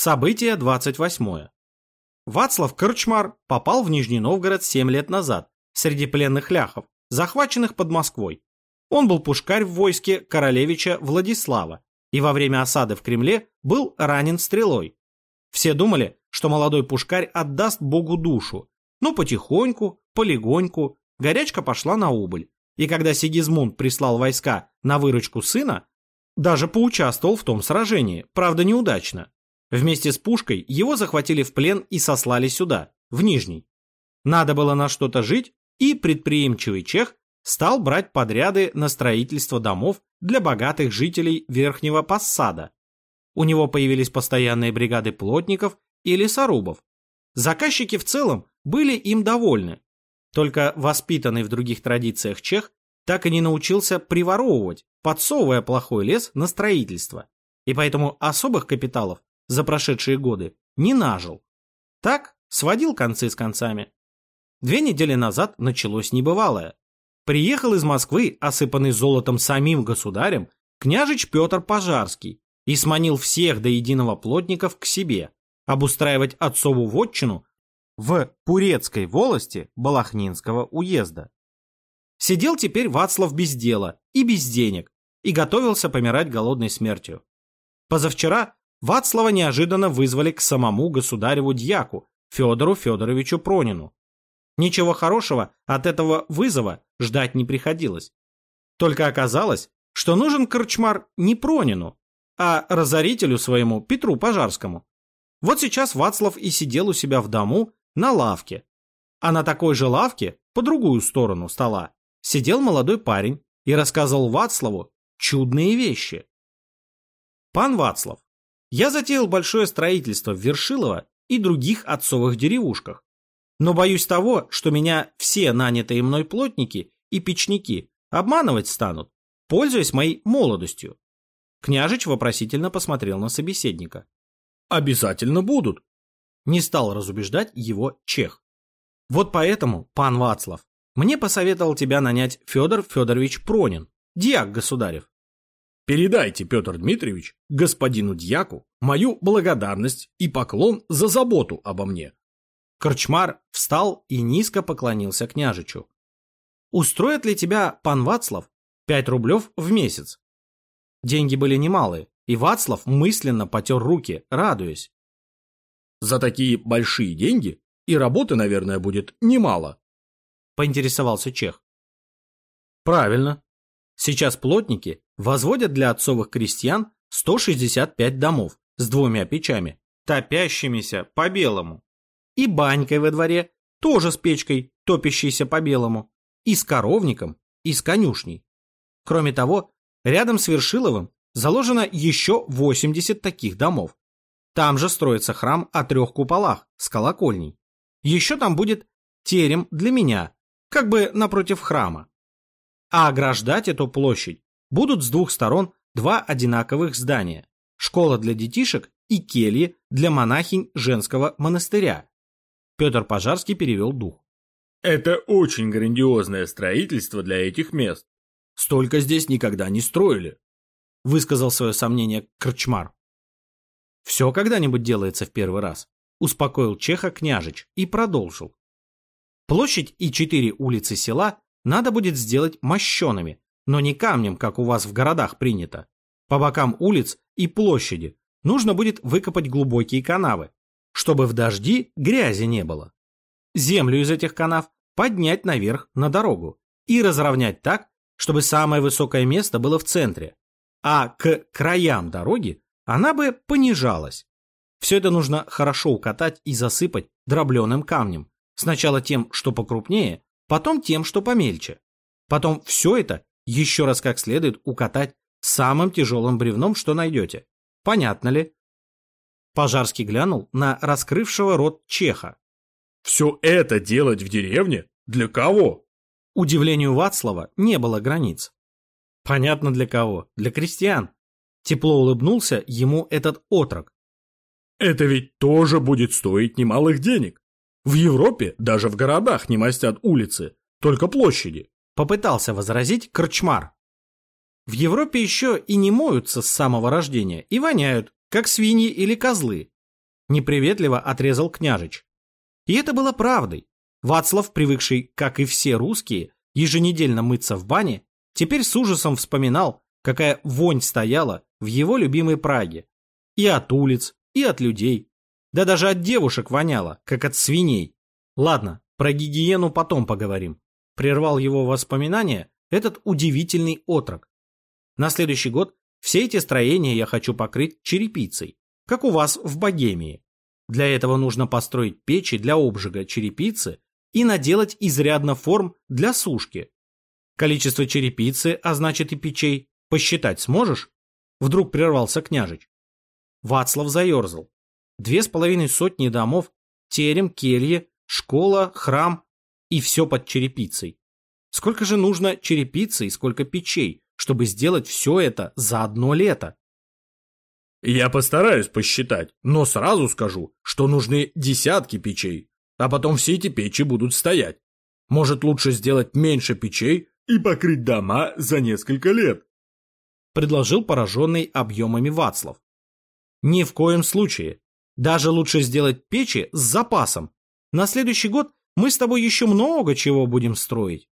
Событие 28. Вацлав Корчмар попал в Нижний Новгород 7 лет назад среди пленных ляхов, захваченных под Москвой. Он был пушкарь в войске королевича Владислава и во время осады в Кремле был ранен стрелой. Все думали, что молодой пушкарь отдаст Богу душу, но потихоньку, полегоньку, горячка пошла на убыль. И когда Сигизмунд прислал войска на выручку сына, даже поучаствовал в том сражении, правда неудачно. Вместе с пушкой его захватили в плен и сослали сюда, в Нижний. Надо было на что-то жить, и предприимчивый чех стал брать подряды на строительство домов для богатых жителей Верхнего Пассада. У него появились постоянные бригады плотников и лесорубов. Заказчики в целом были им довольны. Только воспитанный в других традициях чех так и не научился приворовывать, подсовывая плохой лес на строительство. И поэтому особых капиталов за прошедшие годы не нажил. Так сводил концы с концами. Две недели назад началось небывалое. Приехал из Москвы, осыпанный золотом самим государем, княжич Петр Пожарский и сманил всех до единого плотников к себе, обустраивать отцову вотчину в Пурецкой волости Балахнинского уезда. Сидел теперь Вацлав без дела и без денег и готовился помирать голодной смертью. Позавчера Вацлава неожиданно вызвали к самому государеву дьяку Федору Федоровичу Пронину. Ничего хорошего от этого вызова ждать не приходилось. Только оказалось, что нужен корчмар не Пронину, а разорителю своему Петру Пожарскому. Вот сейчас Вацлав и сидел у себя в дому на лавке. А на такой же лавке, по другую сторону стола, сидел молодой парень и рассказывал Вацлаву чудные вещи. Пан Вацлав, я затеял большое строительство в Вершилово и других отцовых деревушках. Но боюсь того, что меня все нанятые мной плотники и печники обманывать станут, пользуясь моей молодостью. Княжич вопросительно посмотрел на собеседника. «Обязательно будут», — не стал разубеждать его чех. «Вот поэтому, пан Вацлав, мне посоветовал тебя нанять Федор Федорович Пронин, диак государев. Передайте, Петр Дмитриевич, господину дьяку мою благодарность и поклон за заботу обо мне. Корчмар встал и низко поклонился княжичу. «Устроит ли тебя, пан Вацлав, пять рублев в месяц?» Деньги были немалые, и Вацлав мысленно потер руки, радуясь. «За такие большие деньги и работы, наверное, будет немало», — поинтересовался Чех. «Правильно. Сейчас плотники возводят для отцовых крестьян 165 домов с двумя печами, топящимися по-белому, и банькой во дворе, тоже с печкой, топящейся по-белому, и с коровником, и с конюшней. Кроме того, рядом с Вершиловым заложено еще 80 таких домов. Там же строится храм о трех куполах с колокольней. Еще там будет терем для меня, как бы напротив храма. А ограждать эту площадь будут с двух сторон два одинаковых здания. Школа для детишек и кельи для монахинь женского монастыря. Петр Пожарский перевел дух. Это очень грандиозное строительство для этих мест. Столько здесь никогда не строили. Высказал свое сомнение Крчмар. Все когда-нибудь делается в первый раз. Успокоил Чеха княжич и продолжил. Площадь и четыре улицы села надо будет сделать мощеными, но не камнем, как у вас в городах принято. По бокам улиц и площади нужно будет выкопать глубокие канавы, чтобы в дожди грязи не было. Землю из этих канав поднять наверх на дорогу и разровнять так, чтобы самое высокое место было в центре, а к краям дороги она бы понижалась. Все это нужно хорошо укатать и засыпать дробленым камнем, сначала тем, что покрупнее, потом тем, что помельче. Потом все это еще раз как следует укатать самым тяжелым бревном, что найдете. Понятно ли? Пожарский глянул на раскрывшего рот чеха. «Все это делать в деревне? Для кого?» Удивлению Вацлава не было границ. Понятно для кого. Для крестьян. Тепло улыбнулся ему этот отрок. «Это ведь тоже будет стоить немалых денег. В Европе даже в городах не мастят улицы, только площади. Попытался возразить Корчмар. В Европе еще и не моются с самого рождения и воняют, как свиньи или козлы. Неприветливо отрезал княжич. И это было правдой. Вацлав, привыкший, как и все русские, еженедельно мыться в бане, теперь с ужасом вспоминал, какая вонь стояла в его любимой Праге. И от улиц, и от людей. Да даже от девушек воняло, как от свиней. Ладно, про гигиену потом поговорим. Прервал его воспоминания этот удивительный отрок. На следующий год все эти строения я хочу покрыть черепицей, как у вас в Богемии. Для этого нужно построить печи для обжига черепицы и наделать изрядно форм для сушки. Количество черепицы, а значит и печей, посчитать сможешь? Вдруг прервался княжич. Вацлав заерзал. Две с половиной сотни домов, терем, келье, школа, храм и все под черепицей. Сколько же нужно черепицы и сколько печей, чтобы сделать все это за одно лето? Я постараюсь посчитать, но сразу скажу, что нужны десятки печей, а потом все эти печи будут стоять. Может, лучше сделать меньше печей и покрыть дома за несколько лет? Предложил пораженный объемами Вацлав. Ни в коем случае. Даже лучше сделать печи с запасом. На следующий год мы с тобой еще много чего будем строить.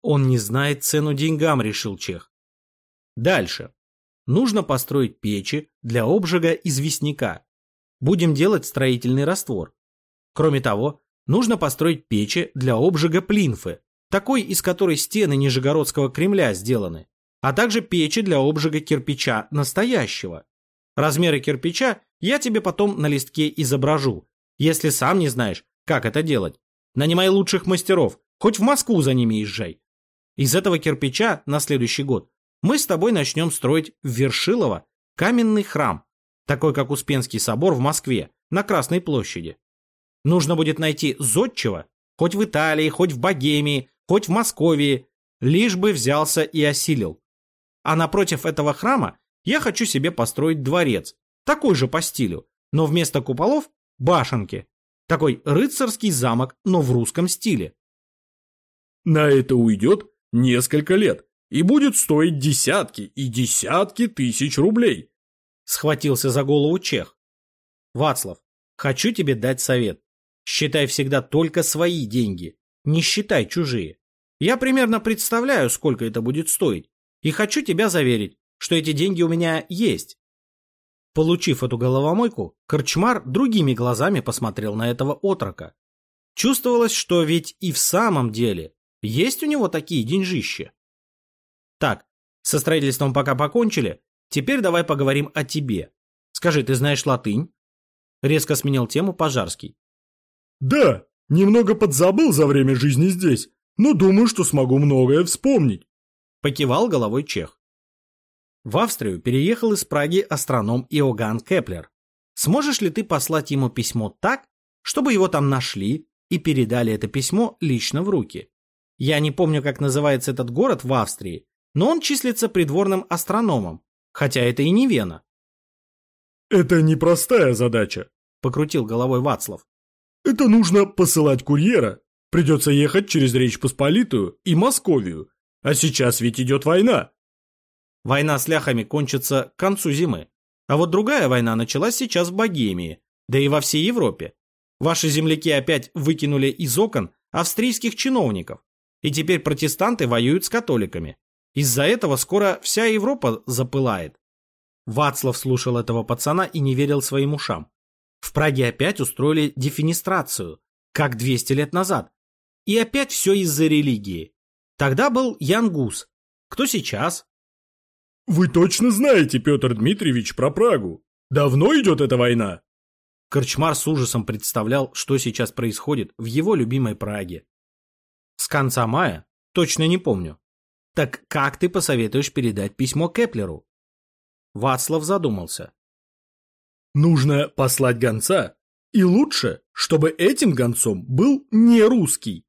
Он не знает цену деньгам, решил Чех. Дальше. Нужно построить печи для обжига известняка. Будем делать строительный раствор. Кроме того, нужно построить печи для обжига плинфы, такой, из которой стены Нижегородского Кремля сделаны, а также печи для обжига кирпича настоящего. Размеры кирпича я тебе потом на листке изображу, если сам не знаешь, как это делать. Нанимай лучших мастеров, хоть в Москву за ними езжай. Из этого кирпича на следующий год мы с тобой начнем строить в Вершилово каменный храм, такой как Успенский собор в Москве, на Красной площади. Нужно будет найти зодчего, хоть в Италии, хоть в Богемии, хоть в Московии, лишь бы взялся и осилил. А напротив этого храма я хочу себе построить дворец, такой же по стилю, но вместо куполов – башенки. Такой рыцарский замок, но в русском стиле. На это уйдет несколько лет и будет стоить десятки и десятки тысяч рублей. Схватился за голову чех. Вацлав, хочу тебе дать совет. Считай всегда только свои деньги, не считай чужие. Я примерно представляю, сколько это будет стоить, и хочу тебя заверить, что эти деньги у меня есть. Получив эту головомойку, Корчмар другими глазами посмотрел на этого отрока. Чувствовалось, что ведь и в самом деле есть у него такие деньжища. Так, со строительством пока покончили, теперь давай поговорим о тебе. Скажи, ты знаешь латынь? Резко сменил тему Пожарский. Да, немного подзабыл за время жизни здесь, но думаю, что смогу многое вспомнить. Покивал головой чех. В Австрию переехал из Праги астроном Иоганн Кеплер. Сможешь ли ты послать ему письмо так, чтобы его там нашли и передали это письмо лично в руки? Я не помню, как называется этот город в Австрии, но он числится придворным астрономом, хотя это и не Вена. «Это непростая задача», — покрутил головой Вацлав. «Это нужно посылать курьера. Придется ехать через Речь Посполитую и Московию. А сейчас ведь идет война». Война с ляхами кончится к концу зимы. А вот другая война началась сейчас в Богемии, да и во всей Европе. Ваши земляки опять выкинули из окон австрийских чиновников, и теперь протестанты воюют с католиками. Из-за этого скоро вся Европа запылает. Вацлав слушал этого пацана и не верил своим ушам. В Праге опять устроили дефинистрацию, как 200 лет назад. И опять все из-за религии. Тогда был Ян Гус. Кто сейчас? Вы точно знаете, Петр Дмитриевич, про Прагу? Давно идет эта война? Корчмар с ужасом представлял, что сейчас происходит в его любимой Праге. С конца мая? Точно не помню. Так как ты посоветуешь передать письмо Кеплеру? Вацлав задумался. Нужно послать гонца. И лучше, чтобы этим гонцом был не русский.